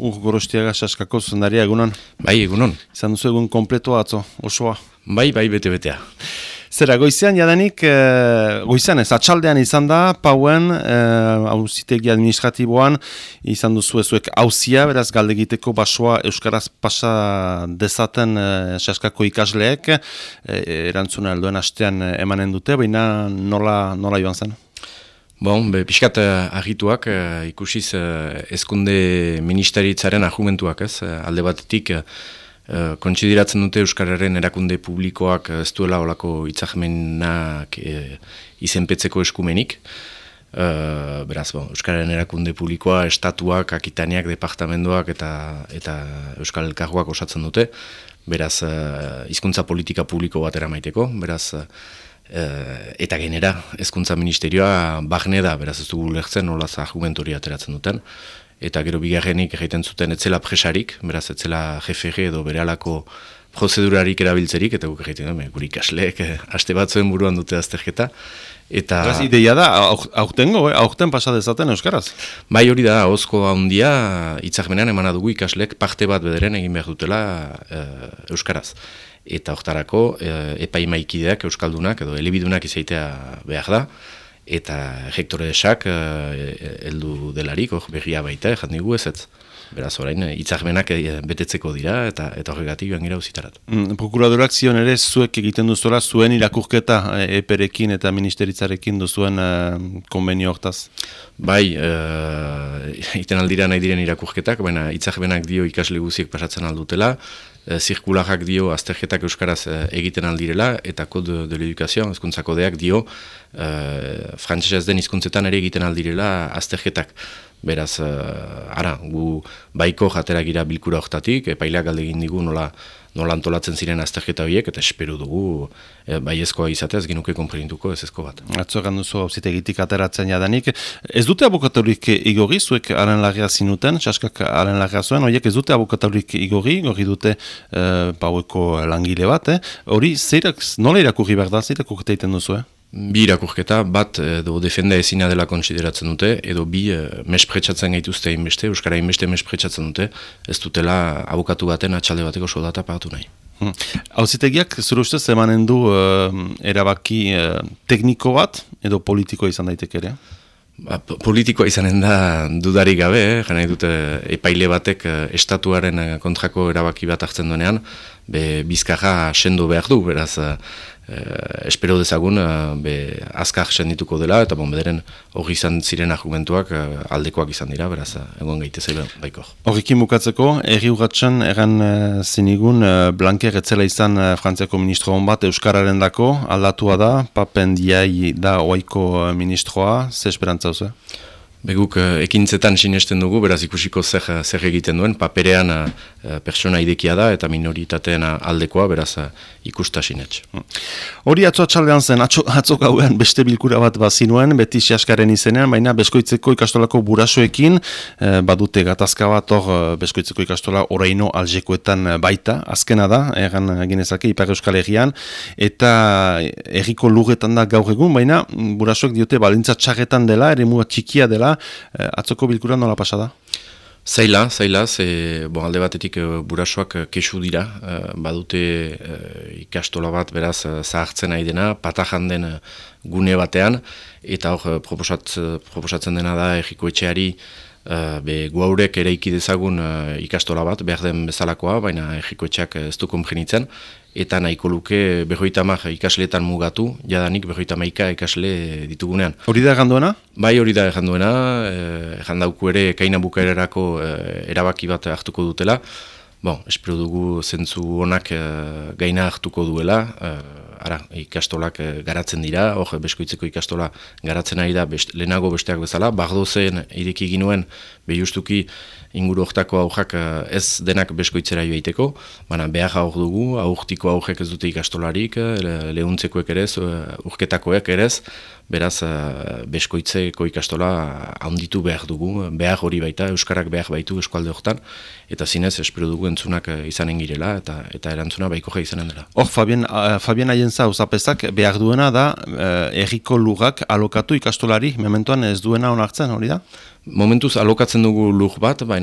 ur gorostiaga saskako zendaria egunon. Bai, egunon. Izan duzu egun kompletoa atzo, osoa. Bai, bai, bete-betea. Zera, goizean jadanik, e, goizean ez, atxaldean izan da, pauen, hauzitegi eh, administratiboan, izan duzu ezuek hauzia, beraz galde egiteko basoa Euskaraz pasa dezaten e, saskako ikasleek, e, erantzuna helduen astean emanen dute, baina nola, nola joan zen? Bon, be, pixkat uh, argituak, uh, ikusiz uh, ezkunde ministeritzaren argumentuak, ez? alde batetik, uh, kontsidiratzen dute Euskararen erakunde publikoak ez duela olako itzahmenak uh, izenpetzeko eskumenik. Uh, beraz, bon, Euskararen erakunde publikoa, estatuak, akitaniak, departamentoak eta, eta Euskal Elkargoak osatzen dute. Beraz, uh, izkuntza politika publiko bat eramaiteko. Beraz, eta genera, ezkuntza ministerioa bagne da, beraz ez dugu lehtzen nola za argumentoria ateratzen duten. Eta gero bigarrenik egiten zuten etzela presarik, beraz etzela jefege edo bere alako prozedurarik erabiltzerik, eta guk egiten dut, guri kasleek, eh, aste batzuen buruan dute azterketa. Eta... Beraz, ideia da, aurtengo, eh? aurten pasadezaten euskaraz? Bai hori da, hozko handia, itzakmenean emana dugu ikasleek parte bat bederen egin behar dutela eh, euskaraz eta hortarako e, epaimaikideak euskaldunak edo elebidunak izaitea behar da eta rektore esak e, heldu delarik hor berria baita ezat nigu ez ez beraz orain hitzarmenak e, betetzeko dira eta eta horregatik joan gira uzitarat mm, Prokuradorak zion ere zuek egiten duzula zuen irakurketa e, eperekin eta ministeritzarekin duzuen e, konbenio hortaz? Bai, e, iten aldira nahi diren irakurketak, baina hitzarmenak dio ikasle guziek pasatzen aldutela, e, zirkularrak dio azterketak euskaraz e, egiten aldirela, eta kod de, l'edukazio, ezkuntzako deak dio, e, frantzesez den izkuntzetan ere egiten aldirela azterketak. Beraz, e, ara, gu baiko jaterak gira bilkura horretatik, epaileak alde egin digu nola, nola antolatzen ziren azterketa horiek, eta espero dugu e, baiezkoa izatez, genuke konperintuko ez ezko bat. Atzo ganduzu gitik ateratzen jadanik. Ez dute abokatorik igorri, zuek aren lagia zinuten, saskak aren lagia zuen, horiek ez dute abokatorik igorri, igorri dute e, paueko langile bat, eh? hori zeirak, nola irakurri behar da, zeirak urteiten duzu, eh? Bi irakurketa, bat edo defenda ezina dela konsideratzen dute, edo bi e, mespretsatzen gaituzte inbeste, Euskara inbeste mespretsatzen dute, ez dutela abokatu baten atxalde bateko soldata pagatu nahi. Hmm. Hauzitegiak, zure ustez, emanen du uh, erabaki uh, tekniko bat, edo politiko izan daiteke ere? Ba, politikoa izanen da dudarik gabe, eh? jana dute epaile batek estatuaren kontrako erabaki bat hartzen duenean, be, bizkarra sendo behar du, beraz, eh, espero dezagun eh, azkar sendituko dela, eta bon, bederen hori izan ziren argumentuak eh, aldekoak izan dira, beraz, eh, egon gaitezela baiko. Horrikin bukatzeko, erri urratxan, egan eh, zinigun, eh, Blanker etzela izan eh, Frantziako ministro hon bat Euskararen dako, aldatua da, papen diai da oaiko ministroa, ze esperantza Beguk uh, ekintzetan sinesten dugu, beraz ikusiko zer, zer egiten duen, paperean uh, persona idekia da eta minoritateen aldekoa, beraz uh, ikusta sinetx. Hori atzo atxaldean zen, atzo, atzo gauean beste bilkura bat bazinuen, beti siaskaren izenean, baina beskoitzeko ikastolako burasoekin, badute gatazka bat hor beskoitzeko ikastola oraino aljekoetan baita, azkena da, egan ginezake, Ipar Euskal Herrian, eta erriko lugetan da gaur egun, baina burasoek diote balintza txarretan dela, ere txikia dela, eh, atzoko bilkura nola pasada? Zaila, zaila, ze bon, alde batetik burasoak eh, kesu dira, badute ikastola bat beraz zahartzen nahi dena, patajan den gune batean, eta hor proposat, proposatzen dena da egiko etxeari Uh, be, guaurek ere ikidezagun uh, ikastola bat, behar den bezalakoa, baina egiko etxeak ez du komprenitzen, eta nahiko luke berroita mar ikasleetan mugatu, jadanik maika ikasle ditugunean. Hori da erranduena? Bai, hori da erranduena, eh, errandauku ere kaina bukaerarako eh, erabaki bat hartuko dutela. Bon, espero dugu zentzu honak gaina hartuko duela, ara, ikastolak eh, garatzen dira, hor beskoitzeko ikastola garatzen ari da best, lehenago besteak bezala, bardozen ireki ginuen, behiustuki inguru hortako aurrak eh, ez denak beskoitzera joaiteko, baina behar aur dugu, aurtiko aurrek ez dute ikastolarik, eh, lehuntzeko ere ez, urketakoek ere beraz beskoitzeko ikastola handitu behar dugu, behar hori baita, Euskarak behar baitu eskualde horretan, eta zinez espero dugu entzunak izanen girela, eta eta erantzuna baiko ja izanen dela. Hor, Fabien, uh, Fabien Aienza, uzapezak, behar duena da, erriko lugak alokatu ikastolari, mementoan ez duena onartzen, hori da? Momentuz alokatzen dugu lur bat, baina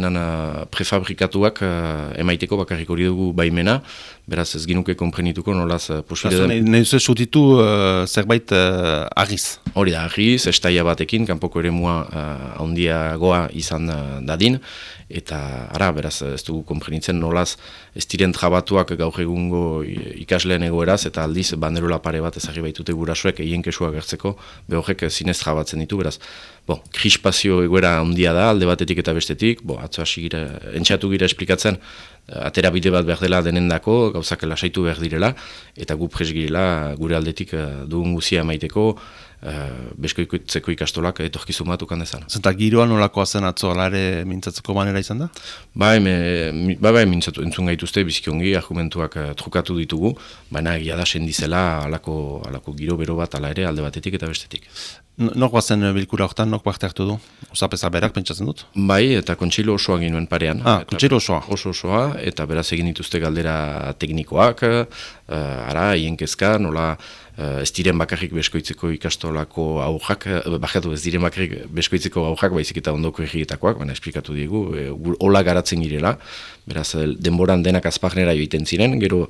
prefabrikatuak uh, emaiteko bakarrik hori dugu baimena, beraz ez ginuke komprenituko nolaz uh, posible den. Nahi duzu sutitu uh, zerbait uh, agiz? Hori da, agiz, estaia batekin, kanpoko ere mua uh, goa izan uh, dadin, eta ara, beraz ez dugu komprenitzen nolaz ez diren trabatuak gaur egungo ikasleen egoeraz, eta aldiz banderola pare bat ezagri baitute gurasuek egin kesua gertzeko, behorrek zinez trabatzen ditu, beraz, bo, krispazio egoera handia da, alde batetik eta bestetik, bo, atzo hasi gira, entxatu gira esplikatzen, eh, atera bide bat behar dela denendako, gauzak lasaitu behar direla, eta gu pres gure aldetik uh, dugun guzia maiteko, uh, beskoitzeko ikastolak etorkizu bat ukan dezan. Zenta giroan nolakoa zen atzo alare mintzatzeko manera izan da? Bai, me, bai, bai, mintzatu entzun gaituzte bizikiongi, argumentuak uh, trukatu ditugu, baina egia da sendizela alako, alako giro bero bat ala ere alde batetik eta bestetik. Nok bazen bilkura horretan, nok parte hartu du? Osapeza berak pentsatzen dut? Bai, eta kontsilo osoa ginuen parean. Ah, kontsilo osoa. Oso osoa, eta beraz egin dituzte galdera teknikoak, uh, ara, ienkezka, nola, uh, ez diren bakarrik beskoitzeko ikastolako uh, bakatu ez diren bakarrik beskoitzeko aujak, baizik eta ondoko egietakoak, baina esplikatu digu, e, hola garatzen girela, beraz, denboran denak azpagnera joiten ziren, gero,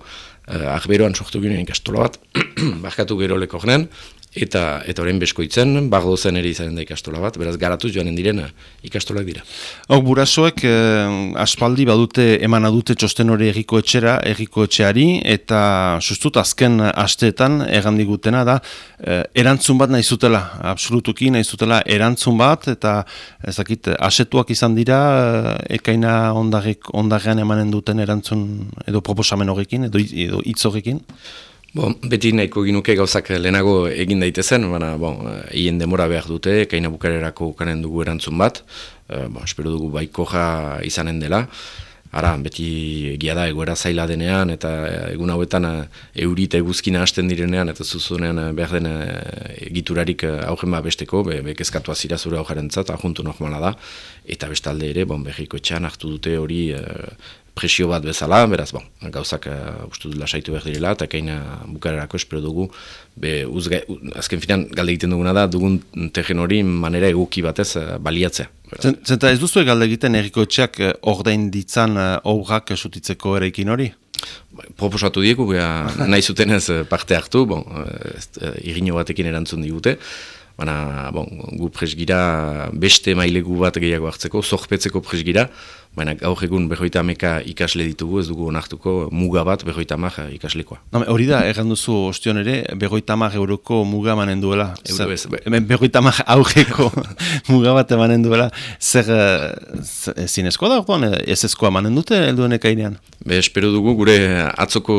uh, ahberoan sortu ginen ikastola bat, bakatu gero leko eta eta orain beskoitzen bagdo zen ere izanen da ikastola bat beraz garatuz joanen direna ikastolak dira. Hau burasoek eh, aspaldi badute emana dute txosten hori egiko etxera egiko etxeari eta sustut azken asteetan egan digutena da eh, erantzun bat nahi zutela absolutuki nahi zutela erantzun bat eta ezakit asetuak izan dira eh, ekaina ondarek ondarean emanen duten erantzun edo proposamen horrekin edo hitz horrekin Bon, beti nahiko ginuke gauzak lehenago egin daitezen, baina bon, hien demora behar dute, kaina bukarerako ukanen dugu erantzun bat, e, bon, espero dugu baiko izanen dela. Ara, beti egia da egoera zaila denean, eta egun hauetan eh, euri eta eguzkina hasten direnean, eta zuzunean eh, behar den egiturarik augen ba besteko, be, bekezkatu azira zure aujaren zat, ahuntu normala da, eta bestalde ere, bon, behiko etxean hartu dute hori presio bat bezala, beraz, bon, gauzak uh, ustu lasaitu behar direla, eta kaina bukarerako espero dugu, be, uzge, azken finan galde egiten duguna da, dugun tegen hori manera eguki batez uh, baliatzea. Zenta ez duzu galde egiten erriko etxeak uh, ordein ditzan uh, sutitzeko erekin hori? Bai, proposatu diegu, nahi zuten ez parte hartu, bon, uh, irino batekin erantzun digute, Baina, bon, gu presgira beste mailegu bat gehiago hartzeko, zorpetzeko presgira, baina gaur egun behoita ameka ikasle ditugu, ez dugu onartuko muga bat behoita amak ikaslekoa. No, hori da, egan duzu ostion ere, behoita amak euroko muga manen duela. Euro ez. Behoita amak aurreko muga bat emanen duela. Zer, eh, zinezkoa da, orduan, ez ezkoa manen dute, elduen ekainean? Be, espero dugu, gure atzoko,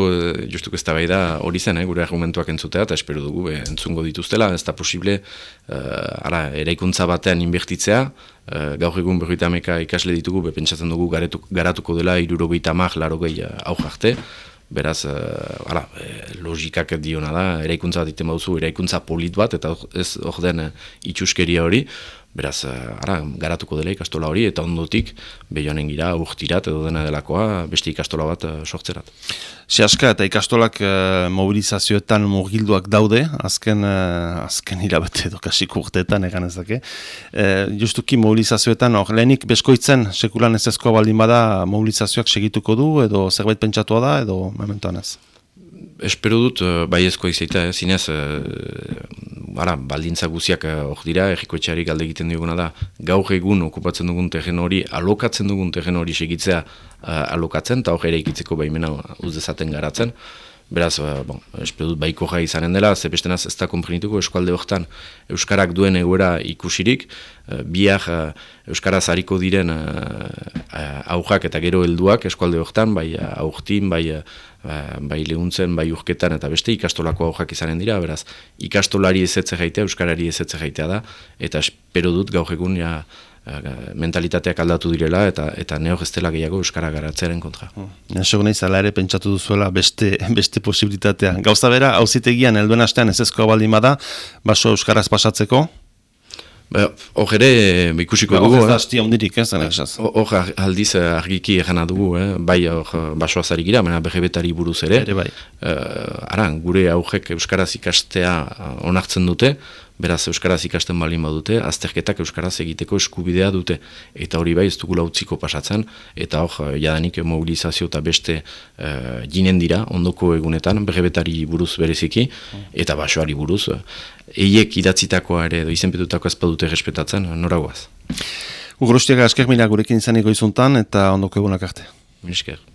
justuko ez da bai da, hori zen, eh, gure argumentuak entzutea, eta espero dugu, be, entzungo dituztela, ez da posible, uh, ara, eraikuntza batean inbertitzea, gaur egun berroita ameka ikasle ditugu, bepentsatzen dugu garetu, garatuko dela irurogeita mar, laro gehi uh, beraz, uh, ara, logikak diona da, eraikuntza bat iten baduzu, eraikuntza polit bat, eta ez hor den itxuskeria hori, beraz, ara, garatuko dela ikastola hori, eta ondotik, behionen gira, urtirat edo dena delakoa, beste ikastola bat uh, sortzerat. Seaska eta ikastolak uh, mobilizazioetan murgilduak daude, azken, azken irabete edo kasik urteetan egan ez dake. Uh, justuki mobilizazioetan, hor, lehenik beskoitzen, sekulan ez ezkoa baldin bada, mobilizazioak segituko du, edo zerbait pentsatua da, edo mementoan ez? Espero dut, bai ezkoa izaita, zinez, bara, baldintza guziak eh, hor dira, erriko etxeari galde egiten duguna da, gaur egun okupatzen dugun terren hori, alokatzen dugun terren hori segitzea uh, alokatzen, eta hor ere ikitzeko baimena uzdezaten garatzen. Beraz, uh, bon, espedut baiko jai izanen dela, ze bestenaz ez da komprenituko eskualde horretan Euskarak duen egoera ikusirik, uh, biak uh, Euskaraz hariko diren aujak eta gero helduak eskualde horretan, bai aurtin, bai, bai lehuntzen, bai urketan eta beste ikastolako aujak izanen dira, beraz, ikastolari ezetze jaitea, Euskarari ezetze jaitea da, eta espero dut gaur egun ja, mentalitateak aldatu direla eta eta neo gestela gehiago euskara garatzearen kontra. Ja, Sego nahi zala ere pentsatu duzuela beste, beste posibilitatea. Gauza bera, hauzitegian helduen astean ez baldin bada, baso euskaraz pasatzeko? Ba, hor ere, ba, ikusiko ba, dugu. Hor ez da ondirik, ez Hor aldiz argiki egana dugu, eh? bai hor basoa zari gira, mena begebetari buruz ere. Ere bai. Uh, aran, gure augek euskaraz ikastea onartzen dute, beraz euskaraz ikasten balin badute, azterketak euskaraz egiteko eskubidea dute. Eta hori bai ez dugula utziko pasatzen, eta hor jadanik mobilizazio eta beste uh, jinen dira, ondoko egunetan, begebetari buruz bereziki, eta basoari buruz. Eiek idatzitakoa ere, izenpetutako ez badute respetatzen, noragoaz. Ugrostiaga esker gurekin izaniko izuntan, eta ondoko egunak arte. Minesker.